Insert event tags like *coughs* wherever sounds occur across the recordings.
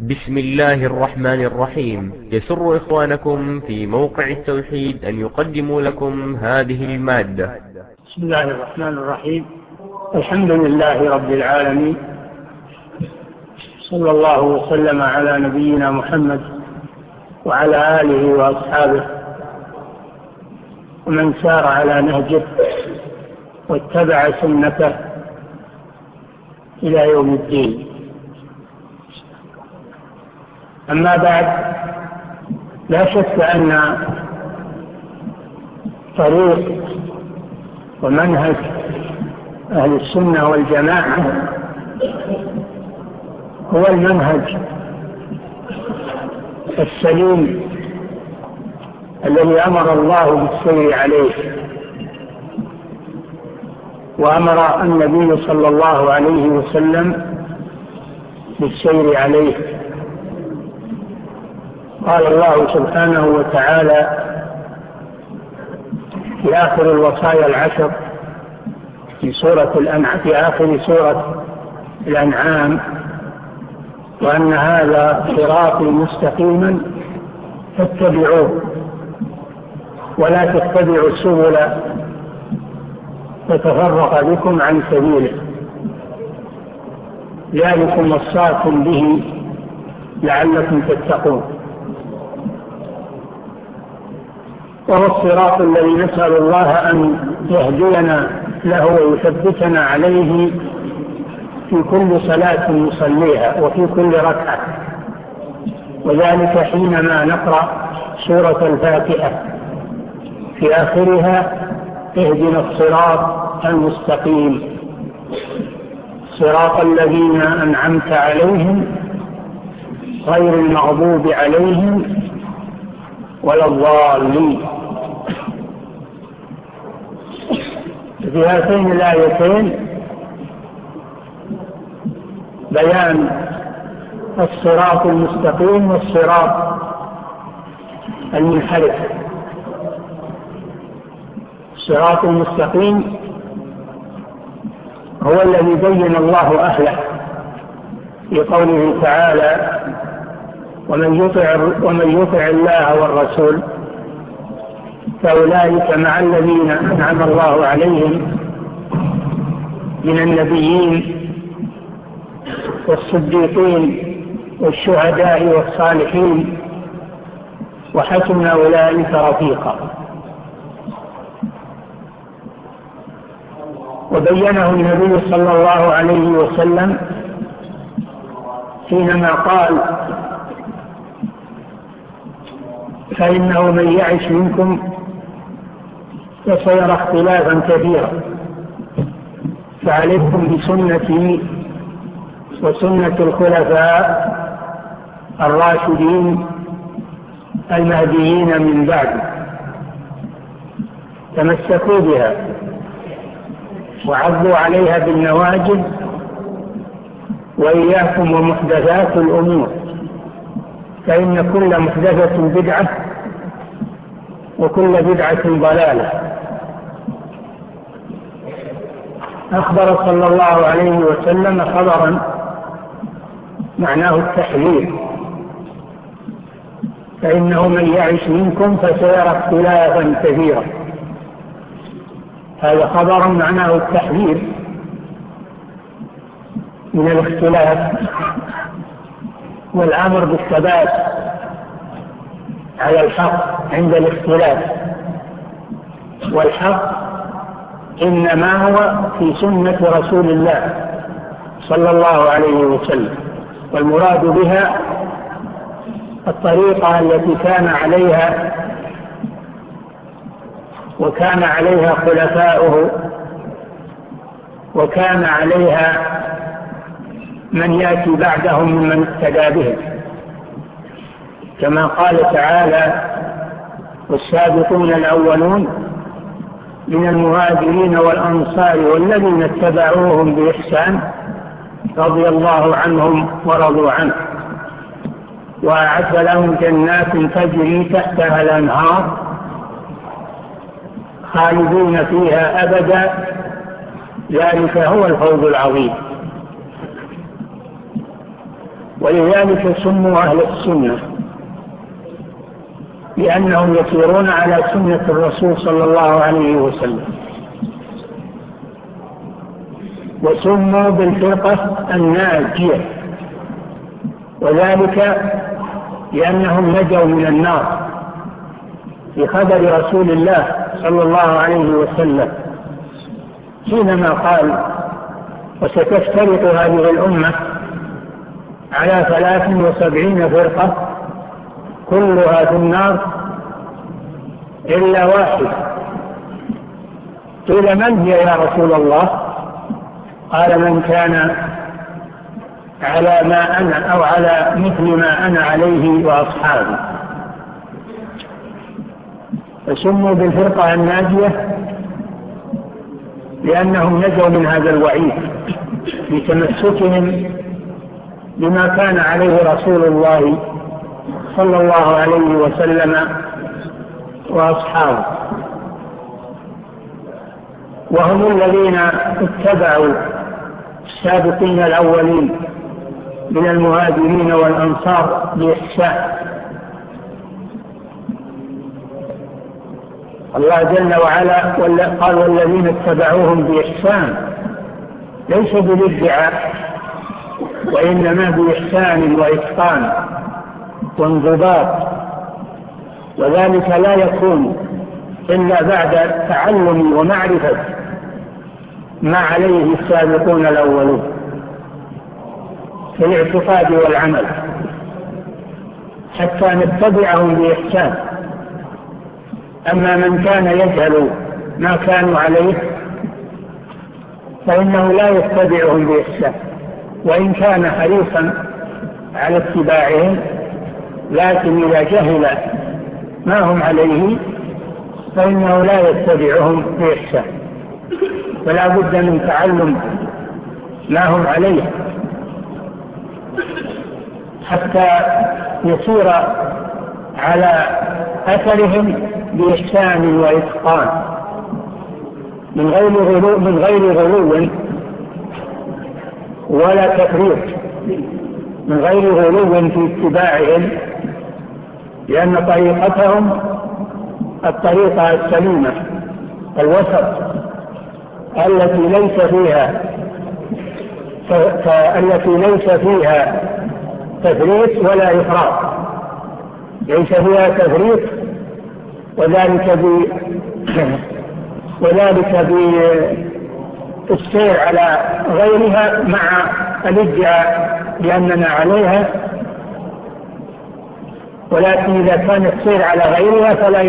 بسم الله الرحمن الرحيم يسر إخوانكم في موقع التوحيد أن يقدموا لكم هذه المادة بسم الله الرحمن الرحيم الحمد لله رب العالمين صلى الله وسلم على نبينا محمد وعلى آله وأصحابه ومن سار على نهجه واتبع سنته إلى يوم الدين أما بعد لا شك أن طريق ومنهج أهل السنة والجماعة هو المنهج السليم الذي أمر الله بالسير عليه وأمر النبي صلى الله عليه وسلم بالسير عليه. قال الله سبحانه وتعالى في آخر الوصايا العشر في سورة الأنعام في آخر سورة الأنعام وأن هذا صراطي مستقيما فاتبعوه ولا تتبعوا السبل فتفرق بكم عن سبيله ذلكم وصاكم به لعلكم تتقون وهو الصراط الذي نسأل الله أن يهدينا له ويثبتنا عليه في كل صلاة نصليها وفي كل ركعة. وذلك حينما نقرأ سورة الفاتحة. في آخرها اهدنا الصراط المستقيم. صراط الذين أنعمت عليهم غير المغضوب عليهم ولا الضالين. في هاتين الآيتين بيان الصراط المستقيم والصراط المنحرف. الصراط المستقيم هو الذي بين الله أهله في قوله تعالى ومن يطع ومن يطع الله والرسول فأولئك مع الذين أنعم الله عليهم من النبيين والصديقين والشهداء والصالحين وحسن أولئك رفيقا. وبينه النبي صلى الله عليه وسلم حينما قال فإنه من يعش منكم فسيرى اختلافا كبيرا. فعليكم بسنتي وسنة الخلفاء الراشدين المهديين من بعد. تمسكوا بها وعضوا عليها بالنواجذ وإياكم ومحدثات الأمور. فإن كل محدثة بدعة وكل بدعة ضلالة. أخبر صلى الله عليه وسلم خبرا معناه التحذير. فإنه من يعش منكم فسيرى اختلافا كثيرا. هذا خبر معناه التحذير من الاختلاف والأمر بالثبات على الحق عند الاختلاف. والحق إنما هو في سنة رسول الله صلى الله عليه وسلم. والمراد بها الطريقة التي كان عليها وكان عليها خلفاؤه وكان عليها من يأتي بعدهم ممن اقتدى بهم. كما قال تعالى والسابقون الأولون من المهاجرين والأنصار والذين اتبعوهم بإحسان رضي الله عنهم ورضوا عنه وأعد لهم جنات تجري تحتها الأنهار خالدون فيها أبدا ذلك هو الفوز العظيم ولذلك سموا أهل السنة لأنهم يسيرون على سنة الرسول صلى الله عليه وسلم. وسموا بالفرقة الناجية. وذلك لأنهم نجوا من النار بخبر رسول الله صلى الله عليه وسلم. حينما قال وستفترق هذه الأمة على ثلاث وسبعين فرقة كلها في النار إلا واحد قيل من هي يا رسول الله؟ قال من كان على ما أنا أو على مثل ما أنا عليه وأصحابي فسموا بالفرقة الناجية لأنهم نجوا من هذا الوعيد بتمسكهم بما كان عليه رسول الله صلى الله عليه وسلم وأصحابه. وهم الذين اتبعوا السابقين الأولين من المهاجرين والأنصار بإحسان. الله جل وعلا قال والذين اتبعوهم بإحسان ليس بالادعاء وإنما بإحسان وإتقان. وانضباط وذلك لا يكون إلا بعد تعلم ومعرفة ما عليه السابقون الأولون في الاعتقاد والعمل. حتى نتبعهم بإحسان. أما من كان يجهل ما كانوا عليه فإنه لا يتبعهم بإحسان. وإن كان حريصا على اتباعهم لكن إذا جهل ما هم عليه فإنه لا يتبعهم بإحسان فلا بد من تعلم ما هم عليه حتى يسير على أثرهم بإحسان وإتقان. من غير غلو من غير غلو ولا تفريط من غير غلو في اتباعهم لأن طريقتهم الطريقة السليمة الوسط التي ليس فيها التي ليس فيها تفريط ولا إفراط. ليس فيها تفريط وذلك ب *coughs* وذلك بالسير على غيرها مع الإدعاء بأننا عليها ولكن إذا كان السير على غيرها فلا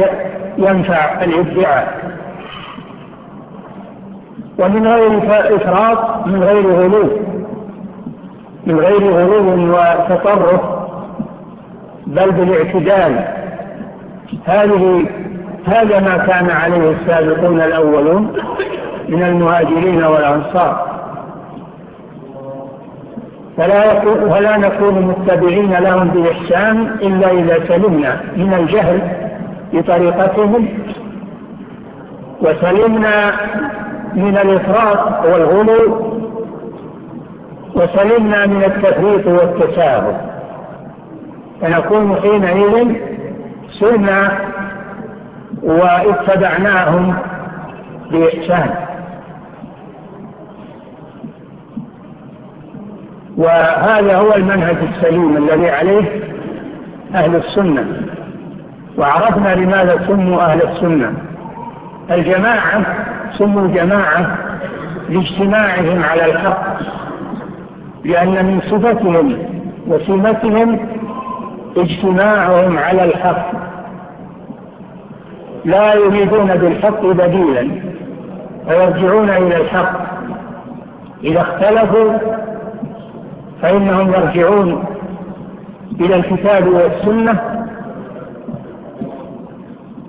ينفع الادعاء ومن غير إفراط من غير غلو. من غير غلو وتطرف بل بالاعتدال. هذه هذا ما كان عليه السابقون الأولون من المهاجرين والأنصار. ولا ولا نكون متبعين لهم بإحسان إلا إذا سلمنا من الجهل بطريقتهم وسلمنا من الإفراط والغلو وسلمنا من التفريط والتساهل فنكون حينئذ سلمنا واتبعناهم بإحسان. وهذا هو المنهج السليم الذي عليه أهل السنة. وعرفنا لماذا سموا أهل السنة. الجماعة سموا جماعة لاجتماعهم على الحق لأن من صفتهم وسمتهم اجتماعهم على الحق. لا يريدون بالحق بديلا ويرجعون إلى الحق. إذا اختلفوا فإنهم يرجعون إلى الكتاب والسنة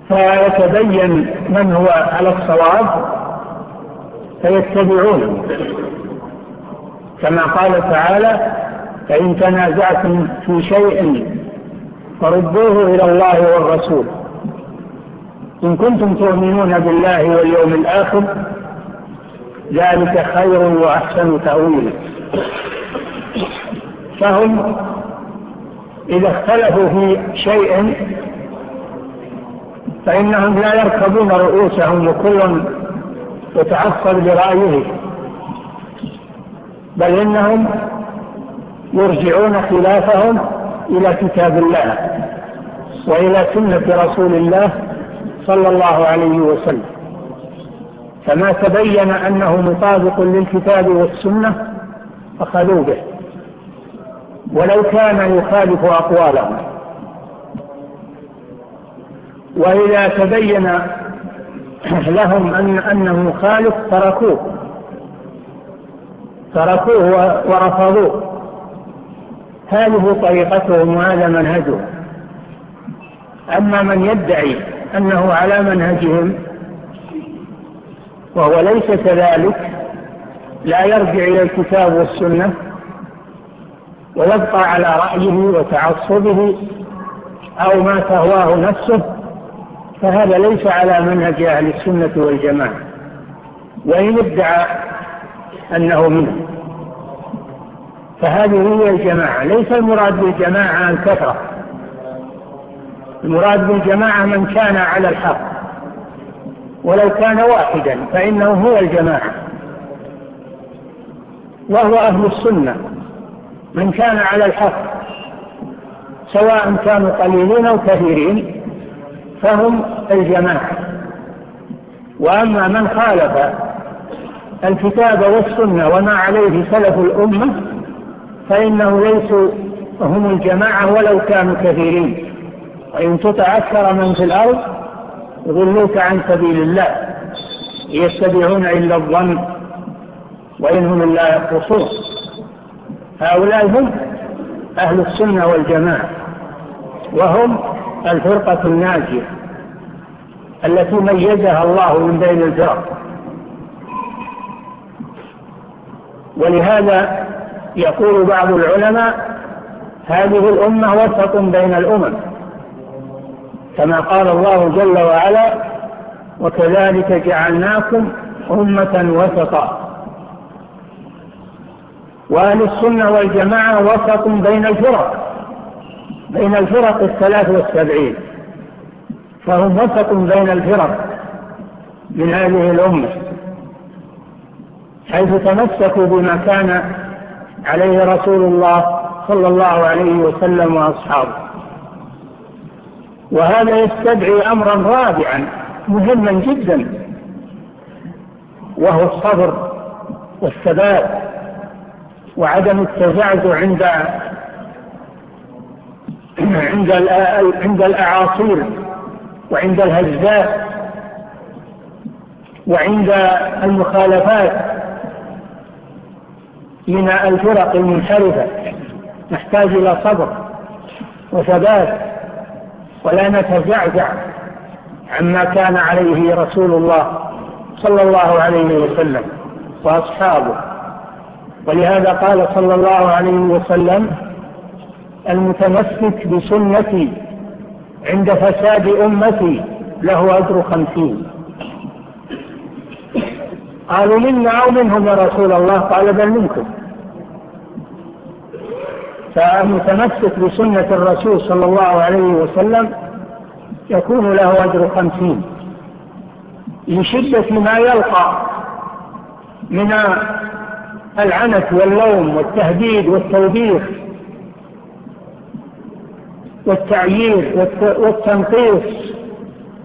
فيتبين من هو على الصواب فيتبعونه. كما قال تعالى فإن تنازعتم في شيء فردوه إلى الله والرسول. إن كنتم تؤمنون بالله واليوم الآخر ذلك خير وأحسن تأويلا. فهم إذا اختلفوا في شيء فإنهم لا يركبون رؤوسهم وكل يتعصب برأيه بل إنهم يرجعون خلافهم إلى كتاب الله وإلى سنة رسول الله صلى الله عليه وسلم. فما تبين أنه مطابق للكتاب والسنة أخذوا به. ولو كان يخالف أقوالهم وإذا تبين لهم أن أنه خالف تركوه. تركوه ورفضوه. هذه طريقتهم وهذا منهجهم أما من يدعي أنه على منهجهم وهو ليس كذلك لا يرجع إلى الكتاب والسنة ويبقى على رأيه وتعصبه أو ما تهواه نفسه فهذا ليس على منهج أهل السنة والجماعة وإن ادعى أنه منه. فهذه هي الجماعة ليس المراد بالجماعة الكثرة المراد بالجماعة من كان على الحق ولو كان واحدا فإنه هو الجماعة. وهو أهل السنة. من كان على الحق سواء كانوا قليلين أو كثيرين فهم الجماعة. وأما من خالف الكتاب والسنة وما عليه سلف الأمة فإنه ليسوا هم الجماعة ولو كانوا كثيرين. وإن تطع أكثر من في الأرض يضلوك عن سبيل الله يتبعون إلا الظن وإن هم إلا يقصون هؤلاء هم أهل السنة والجماعة وهم الفرقة الناجية التي ميزها الله من بين الفرق. ولهذا يقول بعض العلماء هذه الأمة وسط بين الأمم كما قال الله جل وعلا وكذلك جعلناكم أمة وسطا. وأهل السنة والجماعة وسط بين الفرق بين الفرق الثلاث والسبعين فهم وسط بين الفرق من هذه الأمة حيث تمسكوا بما كان عليه رسول الله صلى الله عليه وسلم وأصحابه. وهذا يستدعي أمرا رابعا مهما جدا وهو الصبر والثبات وعدم التزعزع عند عند عند الأعاصير وعند الهزات وعند المخالفات من الفرق المنحرفة نحتاج إلى صبر وثبات ولا نتزعزع عما كان عليه رسول الله صلى الله عليه وسلم وأصحابه. ولهذا قال صلى الله عليه وسلم المتمسك بسنتي عند فساد أمتي له أجر خمسين. قالوا منا أو منهم يا رسول الله؟ قال بل منكم. فالمتمسك بسنة الرسول صلى الله عليه وسلم يكون له أجر خمسين. لشدة ما يلقى من العنت واللوم والتهديد والتوبيخ والتعيير والتنقيص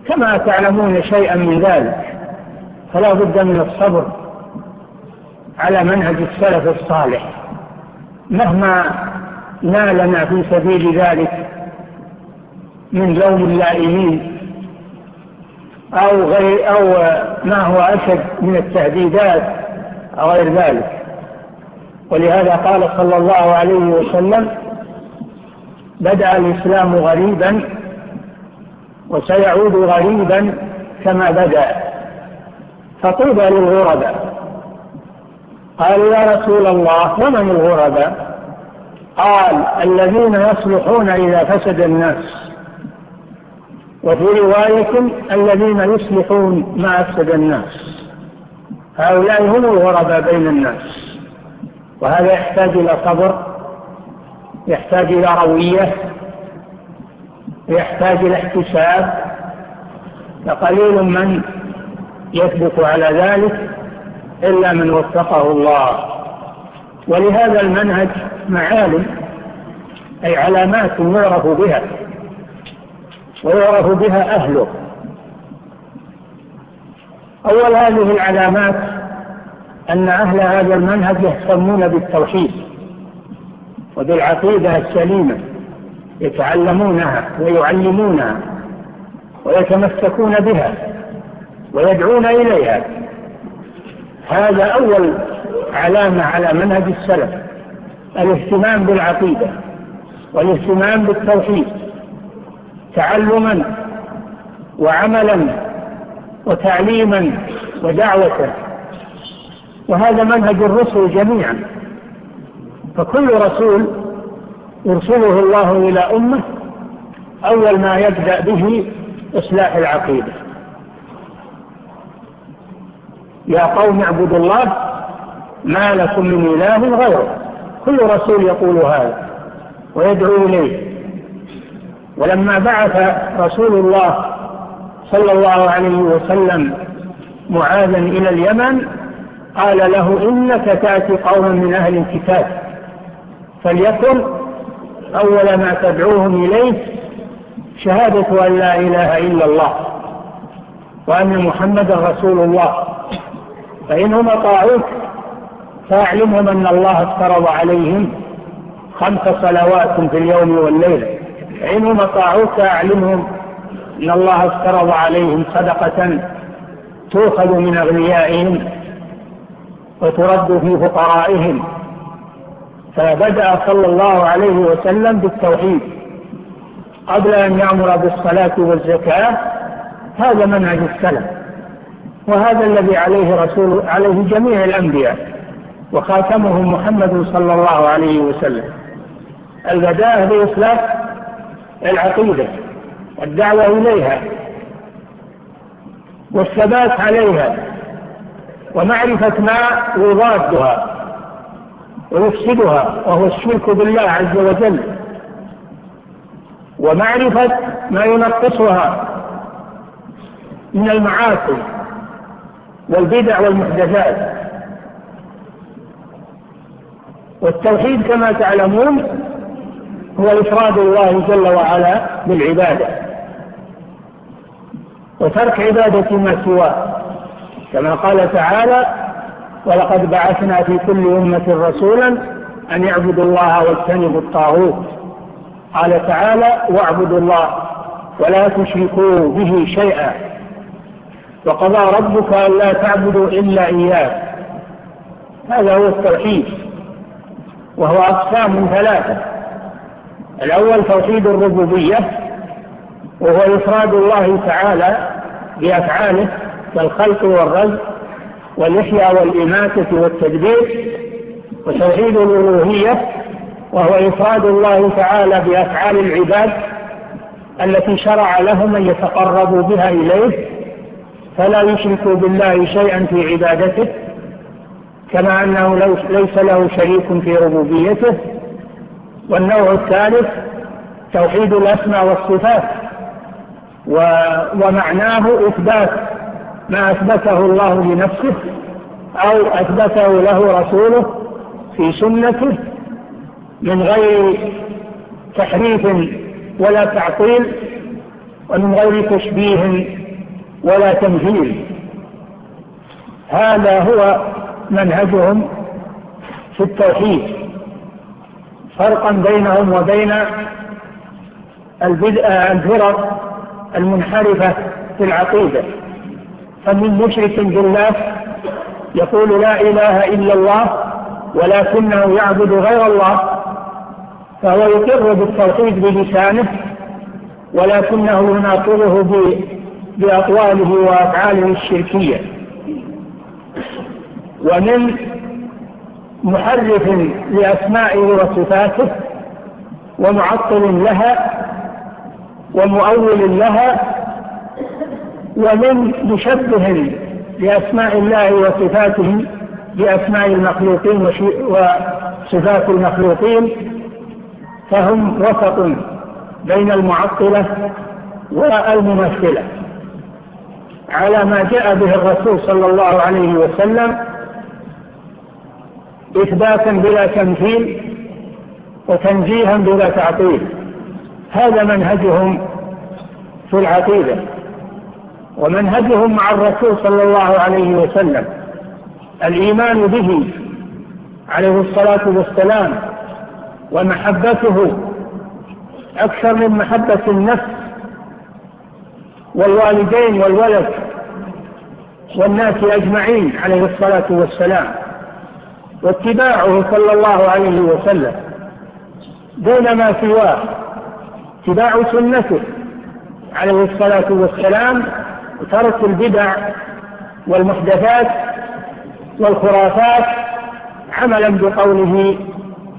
كما تعلمون شيئا من ذلك. فلا بد من الصبر على منهج السلف الصالح. مهما نالنا في سبيل ذلك من لوم اللائمين أو, غير أو ما هو أشد من التهديدات أو غير ذلك. ولهذا قال صلى الله عليه وسلم بدأ الإسلام غريبا وسيعود غريبا كما بدأ فطوبى للغرباء. قالوا يا رسول الله ومن الغرباء؟ قال الذين يصلحون إذا فسد الناس. وفي رواية الذين يصلحون ما أفسد الناس. هؤلاء هم الغرباء بين الناس. وهذا يحتاج إلى صبر يحتاج إلى روية يحتاج إلى احتساب. فقليل من يثبت على ذلك إلا من وفقه الله. ولهذا المنهج معالم أي علامات يعرف بها ويعرف بها أهله. أول هذه العلامات أن أهل هذا المنهج يهتمون بالتوحيد وبالعقيدة السليمة يتعلمونها ويعلمونها ويتمسكون بها ويدعون إليها. هذا أول علامة على منهج السلف الاهتمام بالعقيدة والاهتمام بالتوحيد تعلما وعملا وتعليما ودعوة. وهذا منهج الرسل جميعا. فكل رسول يرسله الله إلى أمة أول ما يبدأ به إصلاح العقيدة. يا قوم اعبدوا الله ما لكم من إله غيره. كل رسول يقول هذا ويدعو إليه. ولما بعث رسول الله صلى الله عليه وسلم معاذا إلى اليمن قال له إنك تأتي قوما من أهل الكتاب فليكن أول ما تدعوهم إليه شهادة أن لا إله إلا الله وأن محمدا رسول الله فإنهم أطاعوك فأعلمهم أن الله افترض عليهم خمس صلوات في اليوم والليلة فإنهم أطاعوك فأعلمهم أن الله افترض عليهم صدقة تؤخذ من أغنيائهم وترد في فقرائهم. فبدأ صلى الله عليه وسلم بالتوحيد. قبل أن يأمر بالصلاة والزكاة هذا منهج السلف. وهذا الذي عليه رسول عليه جميع الأنبياء. وخاتمهم محمد صلى الله عليه وسلم. البداء بإصلاح العقيدة والدعوة إليها والثبات عليها. ومعرفة ما يضادها ويفسدها وهو الشرك بالله عز وجل. ومعرفة ما ينقصها من المعاصي والبدع والمحدثات. والتوحيد كما تعلمون هو إفراد الله جل وعلا بالعبادة وترك عبادة ما سواه. كما قال تعالى ولقد بعثنا في كل أمة رسولا أن يعبدوا الله واجتنبوا الطاغوت. قال تعالى واعبدوا الله ولا تشركوا به شيئا. وقضى ربك ألا تعبدوا إلا إياه. هذا هو التوحيد وهو أقسام ثلاثة. الأول توحيد الربوبية وهو إفراد الله تعالى بأفعاله والخلق والرزق والإحياء والإماتة والتدبير وتوحيد الألوهية وهو إفراد الله تعالى بأفعال العباد التي شرع لهم أن يتقربوا بها إليه فلا يشركوا بالله شيئا في عبادته كما أنه ليس له شريك في ربوبيته والنوع الثالث توحيد الأسماء والصفات ومعناه إثبات ما أثبته الله لنفسه أو أثبته له رسوله في سنته من غير تحريف ولا تعطيل ومن غير تشبيه ولا تمثيل هذا هو منهجهم في التوحيد. فرقا بينهم وبين البدء الفرق المنحرفة في العقيدة. فمن مشرك بالله يقول لا إله إلا الله ولكنه يعبد غير الله فهو يقر بالتوحيد بلسانه ولكنه يناقضه بأقواله وأفعاله الشركية. ومن محرف لأسمائه وصفاته ومعطل لها ومؤول لها ومن يشبه لأسماء الله وصفاته بأسماء المخلوقين وصفات المخلوقين فهم وسط بين المعطلة والممثلة. على ما جاء به الرسول صلى الله عليه وسلم إثباتا بلا تمثيل وتنزيها بلا تعطيل. هذا منهجهم في العقيدة. ومنهجهم مع الرسول صلى الله عليه وسلم. الإيمان به عليه الصلاة والسلام ومحبته أكثر من محبة النفس والوالدين والولد والناس أجمعين عليه الصلاة والسلام. واتباعه صلى الله عليه وسلم. دون ما سواه. اتباع سنته عليه الصلاة والسلام ترك البدع والمحدثات والخرافات عملا بقوله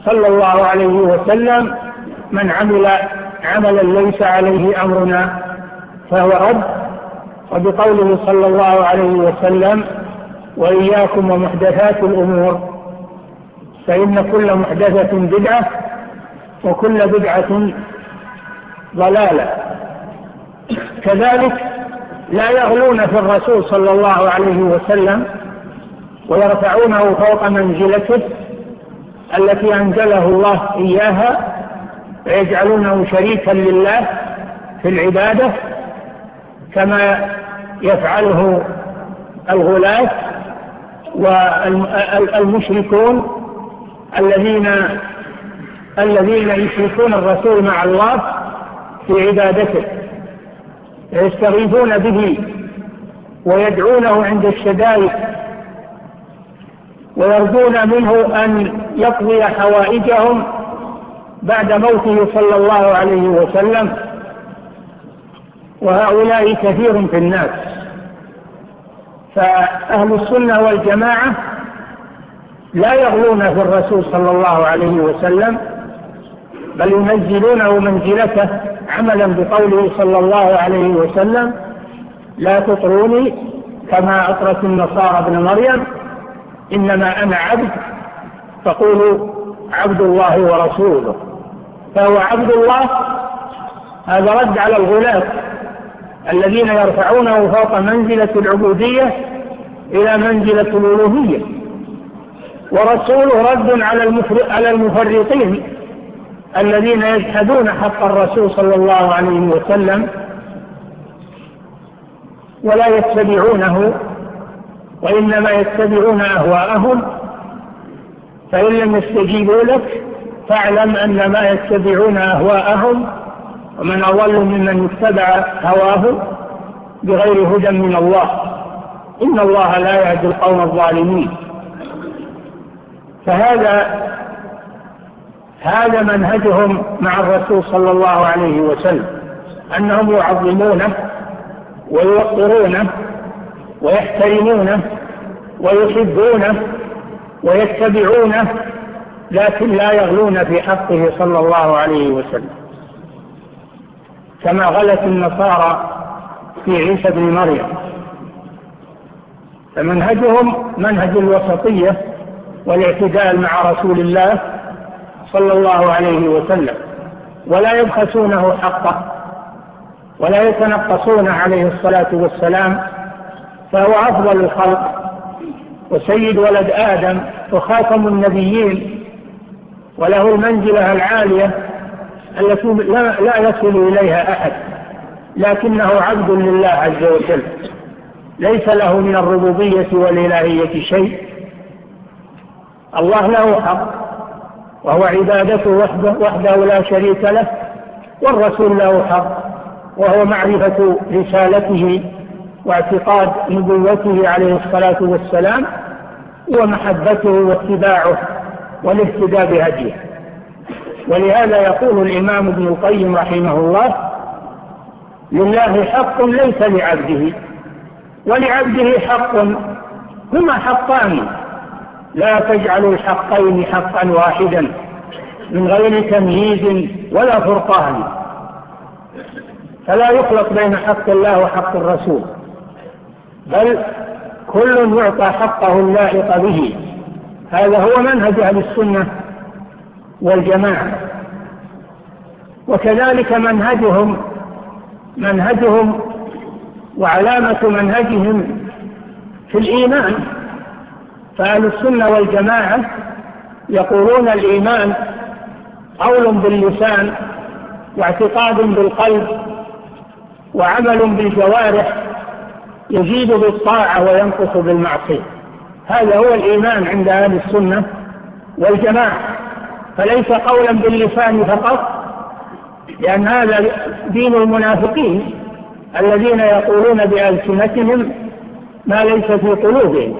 صلى الله عليه وسلم من عمل عملا ليس عليه أمرنا فهو رد. وبقوله صلى الله عليه وسلم وإياكم ومحدثات الأمور. فإن كل محدثة بدعة وكل بدعة ضلالة. كذلك لا يغلون في الرسول صلى الله عليه وسلم ويرفعونه فوق منزلته التي أنزله الله إياها ويجعلونه شريكا لله في العبادة كما يفعله الغلاة والمشركون الذين الذين يشركون الرسول مع الله في عبادته. يستغيثون به ويدعونه عند الشدائد ويرجون منه أن يقضي حوائجهم بعد موته صلى الله عليه وسلم وهؤلاء كثير في الناس فأهل السنة والجماعة لا يغلون في الرسول صلى الله عليه وسلم بل ينزلونه منزلته عملا بقوله صلى الله عليه وسلم لا تطروني كما أطرت النصارى ابن مريم إنما أنا عبد تقول عبد الله ورسوله. فهو عبد الله هذا رد على الغلاة الذين يرفعونه فوق منزلة العبودية إلى منزلة الألوهية ورسوله رد على على المفرطين. الذين يجحدون حق الرسول صلى الله عليه وسلم ولا يتبعونه وإنما يتبعون أهواءهم فإن لم يستجيبوا لك فاعلم أن ما يتبعون أهواءهم ومن أضل ممن اتبع هواه بغير هدى من الله. إن الله لا يهدي القوم الظالمين. فهذا هذا منهجهم مع الرسول صلى الله عليه وسلم أنهم يعظمونه ويوقرونه ويحترمونه ويحبونه ويتبعونه لكن لا يغلون في حقه صلى الله عليه وسلم. كما غلت النصارى في عيسى بن مريم. فمنهجهم منهج الوسطية والاعتدال مع رسول الله صلى الله عليه وسلم ولا يبخسونه حقه ولا يتنقصون عليه الصلاة والسلام فهو أفضل الخلق وسيد ولد آدم وخاتم النبيين وله المنزلة العالية التي لا, لا يصل إليها أحد لكنه عبد لله عز وجل ليس له من الربوبية والإلهية شيء. الله له حق وهو عبادته وحده, وحده لا شريك له والرسول له حق وهو معرفة رسالته واعتقاد نبوته عليه الصلاة والسلام ومحبته واتباعه والاهتداء بهديه. ولهذا يقول الإمام ابن القيم رحمه الله لله حق ليس لعبده ولعبده حق هما حقان لا تجعلوا الحقين حقا واحدا من غير تمييز ولا فرقان. فلا يخلط بين حق الله وحق الرسول بل كل يعطى حقه اللائق به. هذا هو منهج أهل السنة والجماعة. وكذلك منهجهم منهجهم وعلامة منهجهم في الإيمان. فأهل السنة والجماعة يقولون الإيمان قول باللسان واعتقاد بالقلب وعمل بالجوارح يزيد بالطاعة وينقص بالمعصية. هذا هو الإيمان عند أهل السنة والجماعة. فليس قولا باللسان فقط لأن هذا دين المنافقين الذين يقولون بألسنتهم ما ليس في قلوبهم.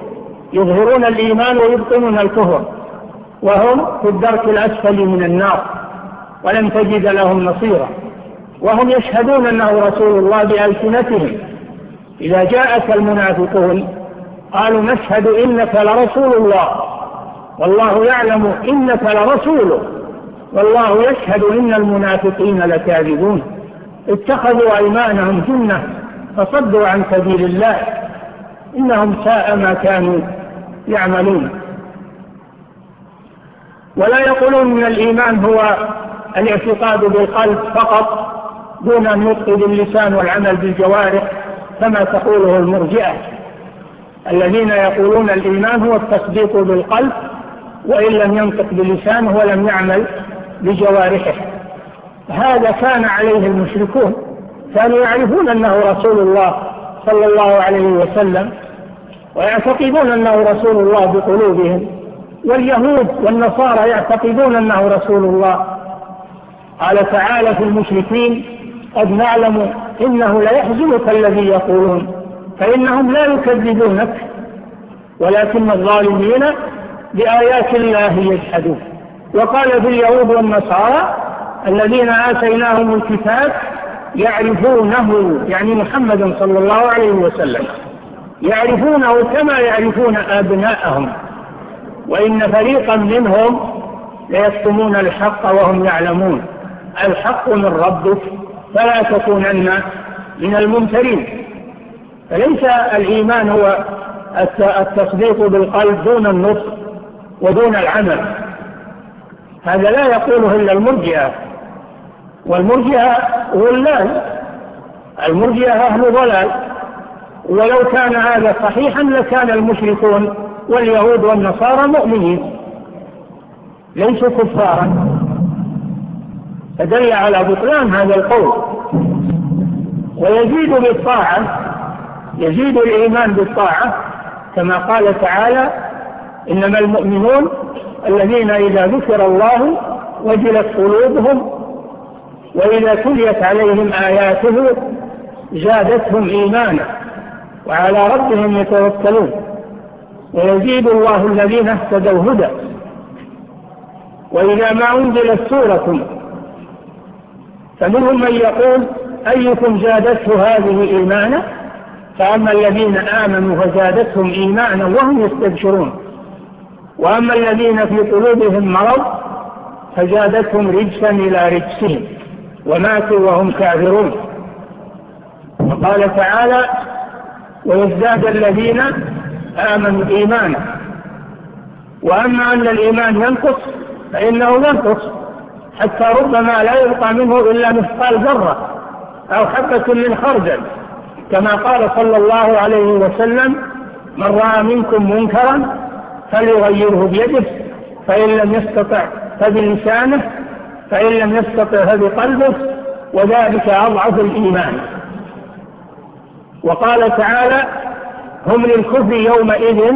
يظهرون الإيمان ويبطنون الكفر وهم في الدرك الأسفل من النار ولن تجد لهم نصيرا وهم يشهدون أنه رسول الله بألسنتهم إذا جاءك المنافقون قالوا نشهد إنك لرسول الله والله يعلم إنك لرسوله والله يشهد إن المنافقين لكاذبون اتخذوا أيمانهم جنة فصدوا عن سبيل الله إنهم ساء ما كانوا يعملون. ولا يقولون من الإيمان هو الاعتقاد بالقلب فقط دون النطق باللسان والعمل بالجوارح كما تقوله المرجئة. الذين يقولون الإيمان هو التصديق بالقلب وإن لم ينطق بلسانه ولم يعمل بجوارحه. هذا كان عليه المشركون. كانوا يعرفون أنه رسول الله صلى الله عليه وسلم ويعتقدون أنه رسول الله بقلوبهم واليهود والنصارى يعتقدون أنه رسول الله. قال تعالى في المشركين قد نعلم إنه ليحزنك الذي يقولون فإنهم لا يكذبونك ولكن الظالمين بآيات الله يجحدون. وقال في اليهود والنصارى الذين آتيناهم الكتاب يعرفونه يعني محمد صلى الله عليه وسلم. يعرفونه كما يعرفون أبناءهم وإن فريقا منهم ليكتمون الحق وهم يعلمون. الحق من ربك فلا تكونن من الممترين. فليس الإيمان هو التصديق بالقلب دون النطق ودون العمل. هذا لا يقوله إلا المرجئة. والمرجئة غلال المرجئة أهل ضلال. ولو كان هذا صحيحا لكان المشركون واليهود والنصارى مؤمنين. ليسوا كفارا. فدل على بطلان هذا القول. ويزيد بالطاعة يزيد الإيمان بالطاعة كما قال تعالى إنما المؤمنون الذين إذا ذكر الله وجلت قلوبهم وإذا تليت عليهم آياته زادتهم إيمانا. وعلى ربهم يتوكلون. ويزيد الله الذين اهتدوا هدى. وإذا ما أنزلت سورة فمنهم من يقول أيكم زادته هذه إيمانا؟ فأما الذين آمنوا فزادتهم إيمانا وهم يستبشرون. وأما الذين في قلوبهم مرض فزادتهم رجسا إلى رجسهم. وماتوا وهم كافرون. وقال تعالى ويزداد الذين آمنوا إيمانا وأما أن الإيمان ينقص فإنه ينقص. حتى ربما لا يبقى منه إلا مثقال ذرة أو حبة من خردل. كما قال صلى الله عليه وسلم من رأى منكم منكرا فليغيره بيده فإن لم يستطع فبلسانه فإن لم يستطع فبقلبه وذلك أضعف الإيمان. وقال تعالى هم للكفر يومئذ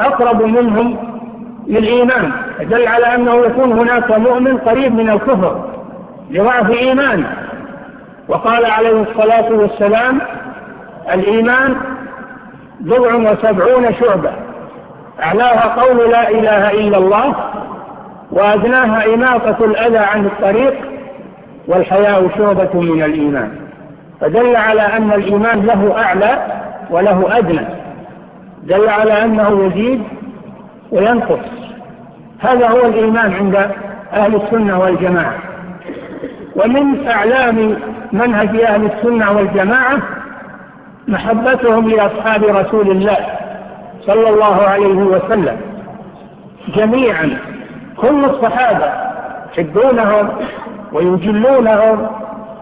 أقرب منهم للإيمان دل على أنه يكون هناك مؤمن قريب من الكفر لضعف إيمانه وقال عليه الصلاة والسلام الإيمان بضع وسبعون شعبة أعلاها قول لا إله إلا الله وأدناها إماطة الأذى عن الطريق والحياء شعبة من الإيمان. فدل على أن الإيمان له أعلى وله أدنى. دل على أنه يزيد وينقص. هذا هو الإيمان عند أهل السنة والجماعة. ومن أعلام منهج أهل السنة والجماعة محبتهم لأصحاب رسول الله صلى الله عليه وسلم. جميعا. كل الصحابة يحبونهم ويجلونهم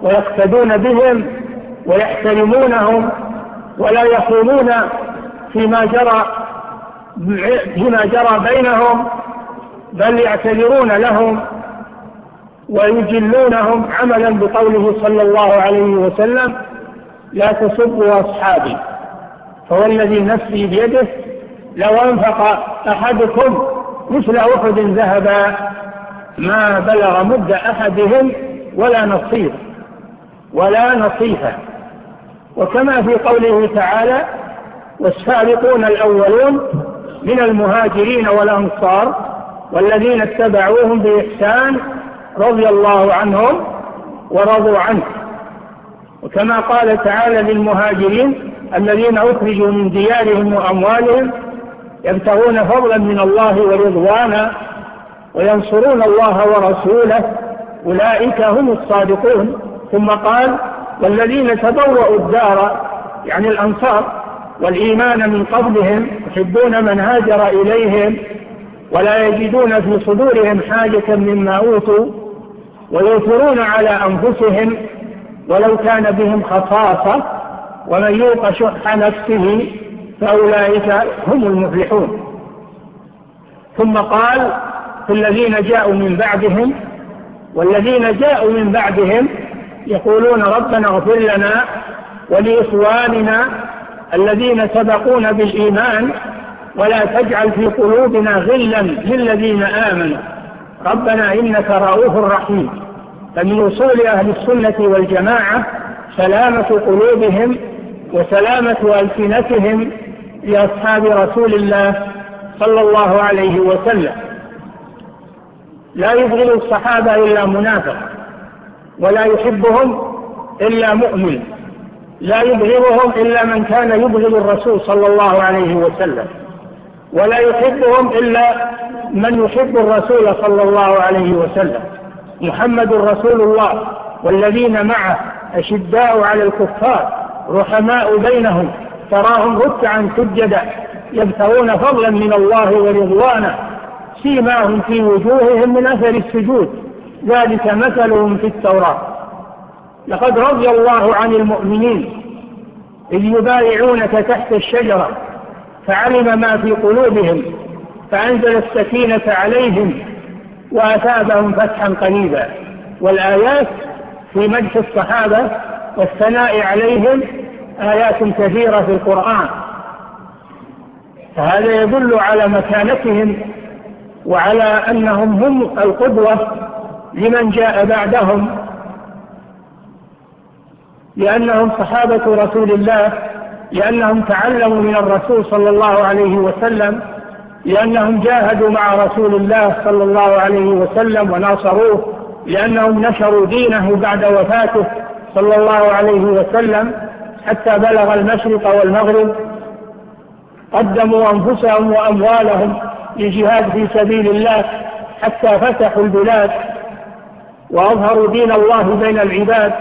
ويقتدون بهم ويحترمونهم ولا يخونون فيما جرى بما جرى بينهم بل يعتذرون لهم ويجلونهم عملا بقوله صلى الله عليه وسلم لا تسبوا أصحابي فهو الذي نفسي بيده لو أنفق أحدكم مثل أحد ذهب ما بلغ مد أحدهم ولا نصيب ولا نصيفة. وكما في قوله تعالى والسابقون الأولون من المهاجرين والأنصار والذين اتبعوهم بإحسان رضي الله عنهم ورضوا عنه. وكما قال تعالى للمهاجرين الذين أخرجوا من ديارهم وأموالهم يبتغون فضلا من الله ورضوانا وينصرون الله ورسوله أولئك هم الصادقون. ثم قال والذين تبوأوا الدار يعني الأنصار والإيمان من قبلهم يحبون من هاجر إليهم ولا يجدون في صدورهم حاجة مما أوتوا ويؤثرون على أنفسهم ولو كان بهم خصاصة ومن يوق شح نفسه فأولئك هم المفلحون. ثم قال في الذين جاءوا من بعدهم والذين جاءوا من بعدهم يقولون ربنا اغفر لنا ولإخواننا الذين سبقونا بالإيمان ولا تجعل في قلوبنا غلا للذين آمنوا. ربنا إنك رؤوف رحيم. فمن وصول أهل السنة والجماعة سلامة قلوبهم وسلامة ألسنتهم لأصحاب رسول الله صلى الله عليه وسلم. لا يبغض الصحابة إلا منافق. ولا يحبهم إلا مؤمن لا يبغضهم إلا من كان يبغض الرسول صلى الله عليه وسلم ولا يحبهم إلا من يحب الرسول صلى الله عليه وسلم محمد رسول الله والذين معه أشداء على الكفار رحماء بينهم تراهم ركعا سجدا يبتغون فضلا من الله ورضوانه سيماهم في وجوههم من أثر السجود. ذلك مثلهم في التوراة. لقد رضي الله عن المؤمنين إذ يبايعونك تحت الشجرة فعلم ما في قلوبهم فأنزل السكينة عليهم وأثابهم فتحا قريبا. والآيات في مدح الصحابة والثناء عليهم آيات كثيرة في القرآن. فهذا يدل على مكانتهم وعلى أنهم هم القدوة لمن جاء بعدهم. لأنهم صحابة رسول الله لأنهم تعلموا من الرسول صلى الله عليه وسلم لأنهم جاهدوا مع رسول الله صلى الله عليه وسلم وناصروه لأنهم نشروا دينه بعد وفاته صلى الله عليه وسلم حتى بلغ المشرق والمغرب. قدموا أنفسهم وأموالهم لجهاد في سبيل الله حتى فتحوا البلاد. وأظهروا دين الله بين العباد.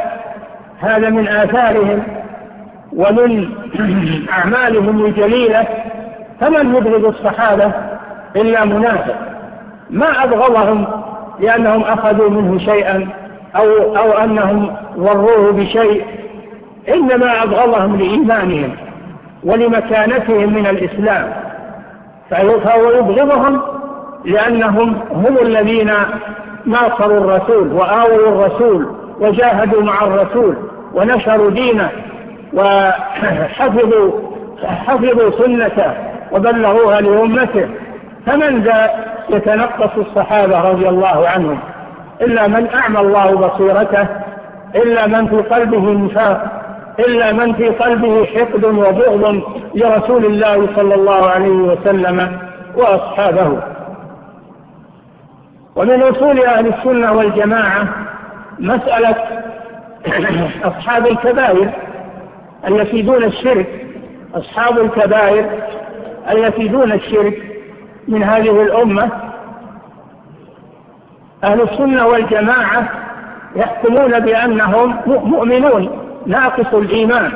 هذا من آثارهم ومن *clears throat* أعمالهم الجليلة. فمن يبغض الصحابة إلا منافق. ما أبغضهم لأنهم أخذوا منه شيئا أو أو أنهم ضروه بشيء. إنما أبغضهم لإيمانهم ولمكانتهم من الإسلام. فهو يبغضهم لأنهم هم الذين ناصروا الرسول وآووا الرسول وجاهدوا مع الرسول ونشروا دينه وحفظوا حفظوا سنته وبلغوها لأمته. فمن ذا يتنقص الصحابة رضي الله عنهم؟ إلا من أعمى الله بصيرته إلا من في قلبه نفاق إلا من في قلبه حقد وبغض لرسول الله صلى الله عليه وسلم وأصحابه. ومن أصول أهل السنة والجماعة مسألة *clears throat* أصحاب الكبائر التي دون الشرك أصحاب الكبائر التي دون الشرك من هذه الأمة. أهل السنة والجماعة يحكمون بأنهم مؤمنون ناقص الإيمان.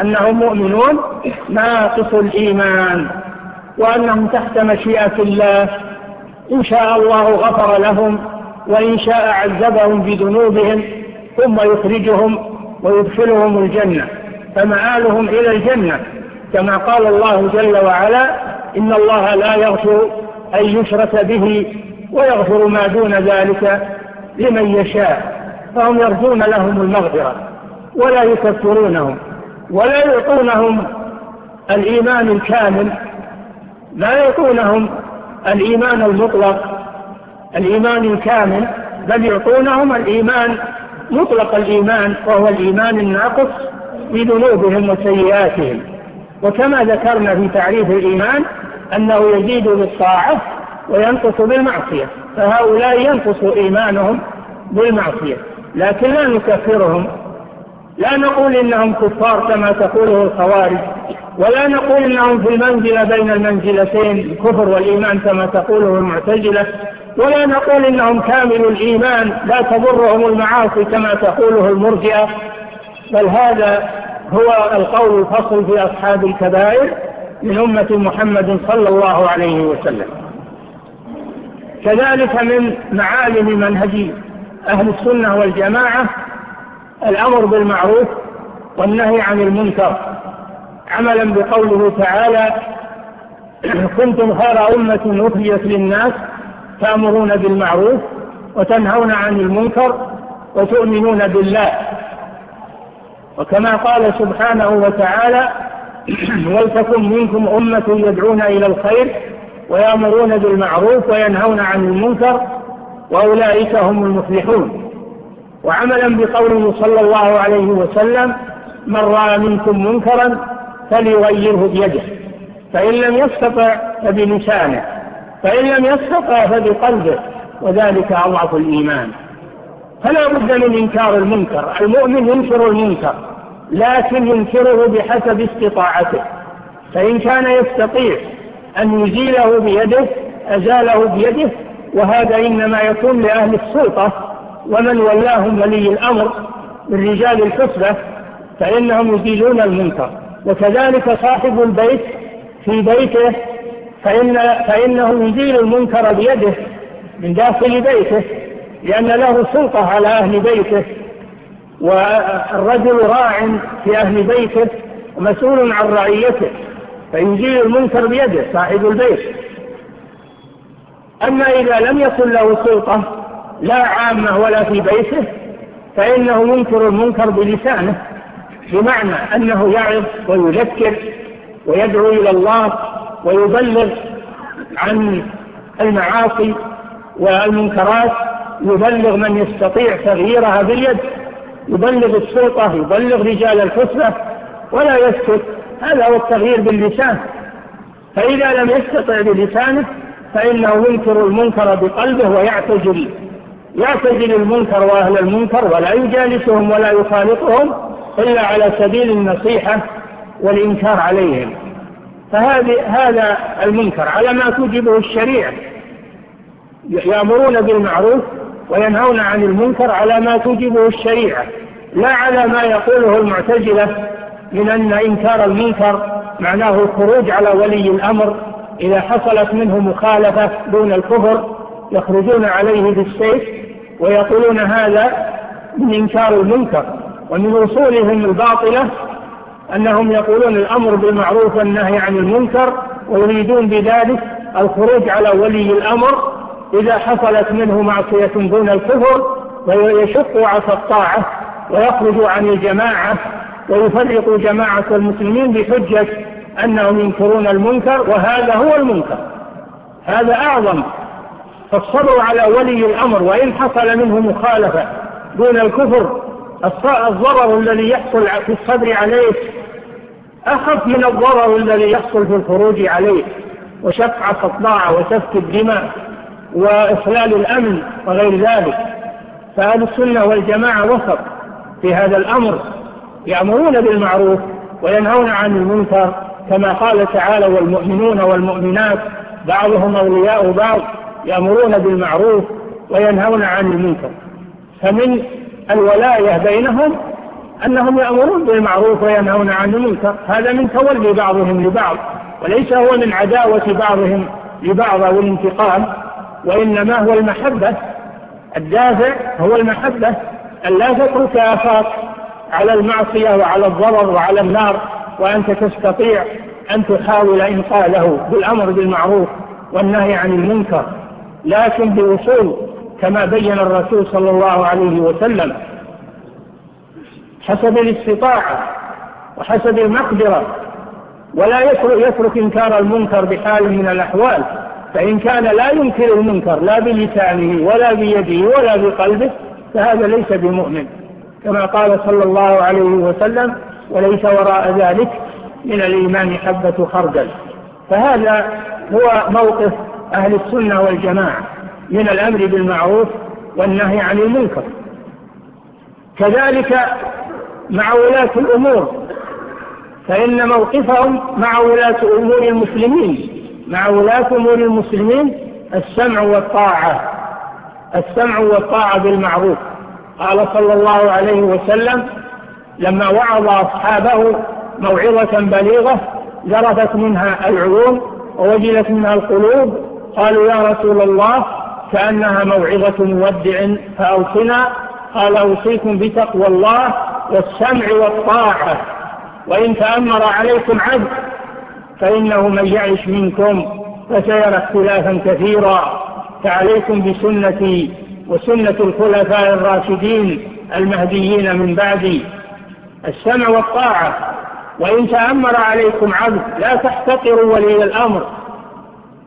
أنهم مؤمنون ناقص الإيمان. وأنهم تحت مشيئة الله. إن شاء الله غفر لهم وإن شاء عذبهم بذنوبهم ثم يخرجهم ويدخلهم الجنة فمآلهم إلى الجنة كما قال الله جل وعلا إن الله لا يغفر أن يشرك به ويغفر ما دون ذلك لمن يشاء فهم يرجون لهم المغفرة ولا يكفرونهم ولا يعطونهم الإيمان الكامل لا يعطونهم الإيمان المطلق الإيمان الكامل بل يعطونهم الإيمان مطلق الإيمان وهو الإيمان الناقص بذنوبهم وسيئاتهم. وكما ذكرنا في تعريف الإيمان أنه يزيد بالطاعة وينقص بالمعصية فهؤلاء ينقص إيمانهم بالمعصية. لكن لا نكفرهم لا نقول إنهم كفار كما تقوله الخوارج. ولا نقول إنهم في المنزله بين المنزلتين الكفر والإيمان كما تقوله المعتزلة. ولا نقول إنهم كامل الإيمان لا تضرهم المعاصي كما تقوله المرجئة. بل هذا هو القول الفصل في أصحاب الكبائر من أمة محمد صلى الله عليه وسلم. كذلك من معالم منهج أهل السنة والجماعة الأمر بالمعروف والنهي عن المنكر. عملا بقوله تعالى كنتم خير أمة أخرجت للناس تأمرون بالمعروف وتنهون عن المنكر وتؤمنون بالله. وكما قال سبحانه وتعالى ولتكن منكم أمة يدعون إلى الخير ويأمرون بالمعروف وينهون عن المنكر وأولئك هم المفلحون. وعملا بقوله صلى الله عليه وسلم من رأى منكم منكرا فليغيره بيده. فإن لم يستطع فبلسانه. فإن لم يستطع فبقلبه. وذلك أضعف الإيمان. فلا بد من إنكار المنكر. المؤمن ينكر المنكر لكن ينكره بحسب استطاعته. فإن كان يستطيع أن يزيله بيده أزاله بيده وهذا إنما يكون لأهل السلطة ومن ولاهم ولي الأمر من رجال الحسبة فإنهم يزيلون المنكر. وكذلك صاحب البيت في بيته فإن فإنه يزيل المنكر بيده من داخل بيته لأن له سلطة على أهل بيته والرجل راع في أهل بيته مسؤول عن رعيته فيزيل المنكر بيده صاحب البيت. أما إذا لم يكن له سلطة لا عامة ولا في بيته فإنه ينكر المنكر بلسانه. بمعنى أنه يعظ ويذكر ويدعو إلى الله ويبلغ عن المعاصي والمنكرات يبلغ من يستطيع تغييرها باليد يبلغ السلطة يبلغ رجال الحسنة ولا يسكت. هذا هو التغيير باللسان. فإذا لم يستطع بلسانه فإنه ينكر المنكر بقلبه ويعتزل يعتزل المنكر وأهل المنكر ولا يجالسهم ولا يخالطهم إلا على سبيل النصيحة والإنكار عليهم. فهذا هذا المنكر على ما توجبه الشريعة. يأمرون بالمعروف وينهون عن المنكر على ما توجبه الشريعة لا على ما يقوله المعتزلة من أن إنكار المنكر معناه الخروج على ولي الأمر إذا حصلت منه مخالفة دون الكفر يخرجون عليه بالسيف ويقولون هذا من إنكار المنكر. ومن وصولهم الباطلة أنهم يقولون الأمر بالمعروف والنهي عن المنكر ويريدون بذلك الخروج على ولي الأمر إذا حصلت منه معصية دون الكفر ويشق عصا الطاعة ويخرج عن الجماعة ويفرق جماعة المسلمين بحجة أنهم ينكرون المنكر وهذا هو المنكر. هذا أعظم. فالصبر على ولي الأمر وإن حصل منه مخالفة دون الكفر الضرر الذي يحصل في الصبر عليه أخف من الضرر الذي يحصل في الخروج عليه وشفعة الطاعة وسفك الدماء وإخلال الأمن وغير ذلك. فأهل السنة والجماعة وسط في هذا الأمر يأمرون بالمعروف وينهون عن المنكر كما قال تعالى والمؤمنون والمؤمنات بعضهم أولياء بعض يأمرون بالمعروف وينهون عن المنكر. فمن الولاية بينهم أنهم يأمرون بالمعروف وينهون عن المنكر. هذا من تولي بعضهم لبعض وليس هو من عداوة بعضهم لبعض أو الانتقام وإنما هو المحبة. الدافع هو المحبة. أن لا تترك أخاك على المعصية وعلى الضرر وعلى النار وأنت تستطيع أن تحاول إنقاذه بالأمر بالمعروف والنهي عن المنكر لكن بوصول كما بين الرسول صلى الله عليه وسلم. حسب الاستطاعة وحسب المقدرة ولا يترك إنكار المنكر بحال من الأحوال فإن كان لا ينكر المنكر لا بلسانه ولا بيده ولا بقلبه فهذا ليس بمؤمن. كما قال صلى الله عليه وسلم وليس وراء ذلك من الإيمان حبة خردل. فهذا هو موقف أهل السنة والجماعة. من الأمر بالمعروف والنهي عن المنكر. كذلك مع ولاة الأمور فإن موقفهم مع ولاة أمور المسلمين مع ولاة أمور المسلمين السمع والطاعة السمع والطاعة بالمعروف. قال صلى الله عليه وسلم لما وعظ أصحابه موعظة بليغة ذرفت منها العيون ووجلت منها القلوب قالوا يا رسول الله كأنها موعظة مودع. فأوصنا قال أوصيكم بتقوى الله والسمع والطاعة. وإن تأمر عليكم عبد فإنه من يعش منكم فسيرى اختلافا كثيرا. فعليكم بسنتي وسنة الخلفاء الراشدين المهديين من بعدي. السمع والطاعة. وإن تأمر عليكم عبد لا تحتقروا ولي الأمر.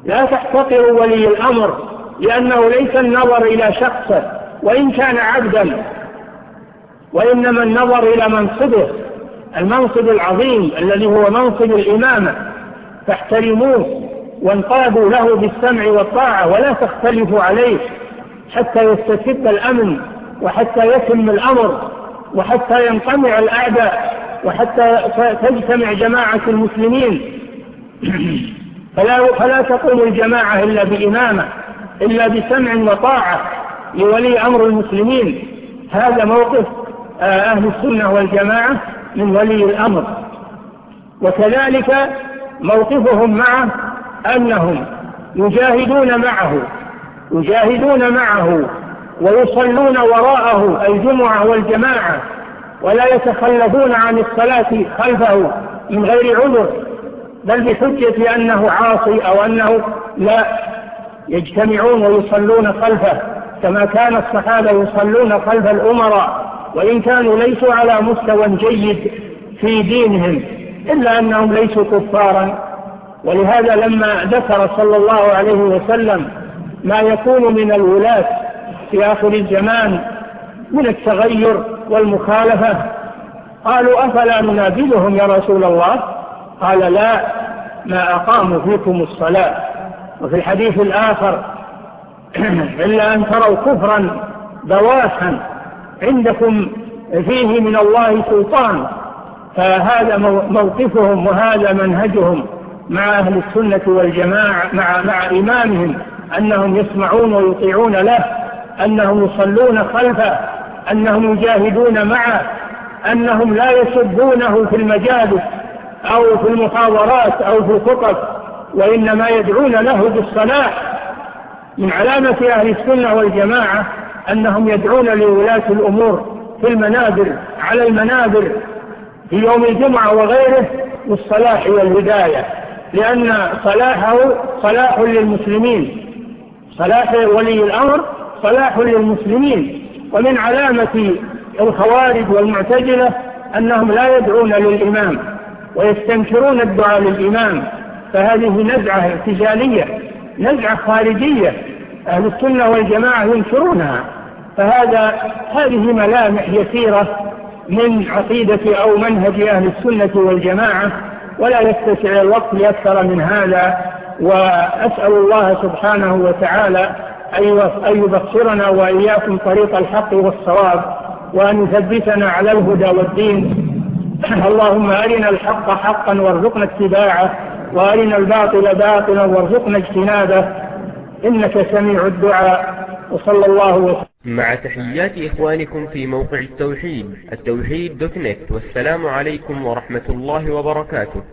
لا تحتقروا ولي الأمر. لأنه ليس النظر إلى شخصه وإن كان عبدا وإنما النظر إلى منصبه المنصب العظيم الذي هو منصب الإمامة. فاحترموه وانقادوا له بالسمع والطاعة ولا تختلفوا عليه حتى يستتب الأمن وحتى يتم الأمر وحتى ينقمع الأعداء وحتى تجتمع جماعة المسلمين. *clears throat* فلا, فلا تقوم الجماعة إلا بإمامة. إلا بسمع وطاعة لولي أمر المسلمين. هذا موقف آه، أهل السنة والجماعة من ولي الأمر. وكذلك موقفهم معه أنهم يجاهدون معه يجاهدون معه ويصلون وراءه الجمعة والجماعة ولا يتخلفون عن الصلاة خلفه من غير عذر بل بحجة أنه عاصي أو أنه لا يجتمعون ويصلون خلفه كما كان الصحابة يصلون خلف الأمراء وإن كانوا ليسوا على مستوى جيد في دينهم إلا أنهم ليسوا كفارا. ولهذا لما ذكر صلى الله عليه وسلم ما يكون من الولاة في آخر الزمان من التغير والمخالفة قالوا أفلا ننابذهم يا رسول الله؟ قال لا ما أقاموا فيكم الصلاة. وفي الحديث الآخر *clears throat* إلا أن تروا كفرا بواسا عندكم فيه من الله سلطان فهذا موقفهم وهذا منهجهم مع أهل السنة والجماعة مع, مع إمامهم أنهم يسمعون ويطيعون له أنهم يصلون خلفه أنهم يجاهدون معه أنهم لا يسبونه في المجالس أو في المحاضرات أو في الخطب وإنما يدعون له بالصلاح من علامة أهل السنة والجماعة أنهم يدعون لولاة الأمور في المنابر على المنابر في يوم الجمعة وغيره بالصلاح والهداية لأن صلاحه صلاح للمسلمين صلاح ولي الأمر صلاح للمسلمين ومن علامة الخوارج والمعتزلة أنهم لا يدعون للإمام ويستنكرون الدعاء للإمام. فهذه نزعة ارتجالية نزعة خارجية أهل السنة والجماعة ينكرونها. فهذا هذه ملامح يسيرة من عقيدة أو منهج أهل السنة والجماعة ولا يتسع الوقت لأكثر من هذا. وأسأل الله سبحانه وتعالى أن يبصرنا وإياكم طريق الحق والصواب وأن يثبتنا على الهدى والدين. اللهم أرنا الحق حقا وارزقنا اتباعه. وأرنا الباطل باطلا وارزقنا اجتنابه. إنك سميع الدعاء. وصلى الله وسلم. مع تحيات إخوانكم في موقع التوحيد التوحيد دوت نت. والسلام عليكم ورحمة الله وبركاته.